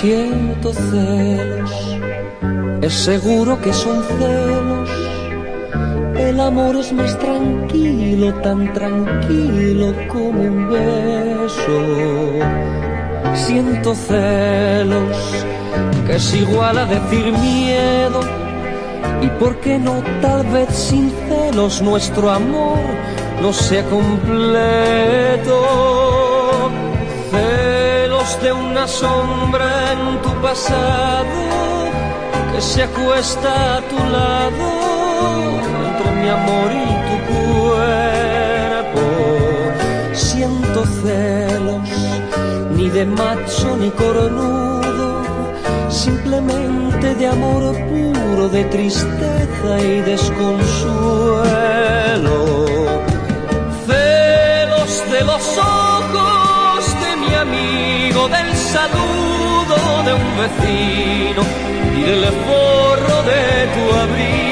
celos, es seguro que son celos. El amor es más tranquilo, tan tranquilo como un beso. Siento celos, que es igual a decir miedo. Y por qué no, tal vez sin celos, nuestro amor no sea completo. De una sombra en tu pasado que se acuesta a tu lado entre mi amor y tu cuerpo. Siento celos, ni de macho ni cornudo, simplemente de amor puro, de tristeza y desconsuelo. Saludo de un vecino y del forro de tu abrigo.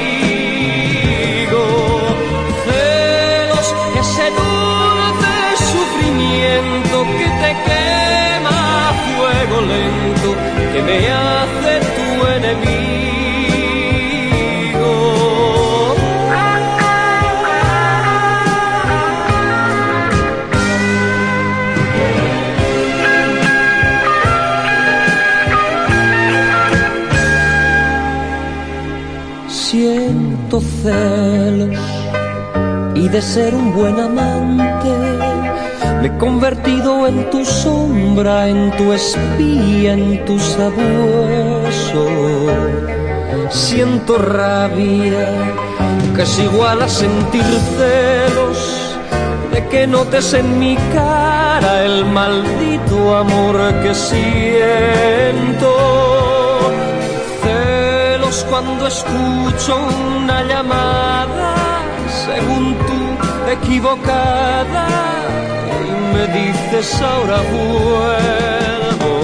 Siento celos y de ser un buen amante me he convertido en tu sombra, en tu espía, en tu sabueso. Siento rabia, que es igual a sentir celos, de que notes en mi cara el maldito amor que siento. Escucho una llamada, según tú, equivocada y me dices ahora vuelvo.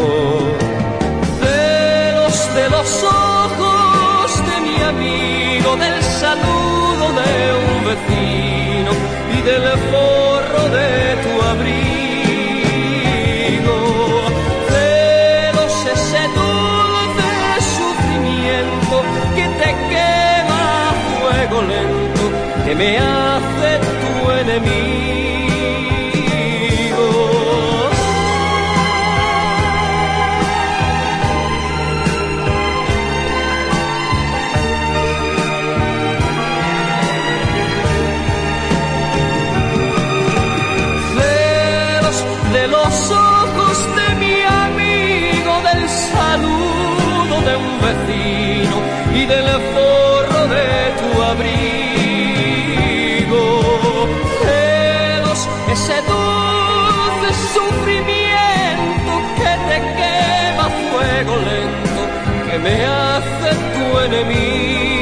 Celos de los ojos de mi amigo, del saludo de un vecino y del forro de me hace tu enemigo. celos de los ojos de mi amigo, del saludo de un vecino y del ese dulce sufrimiento que te quema fuego lento, que me hace tu enemigo.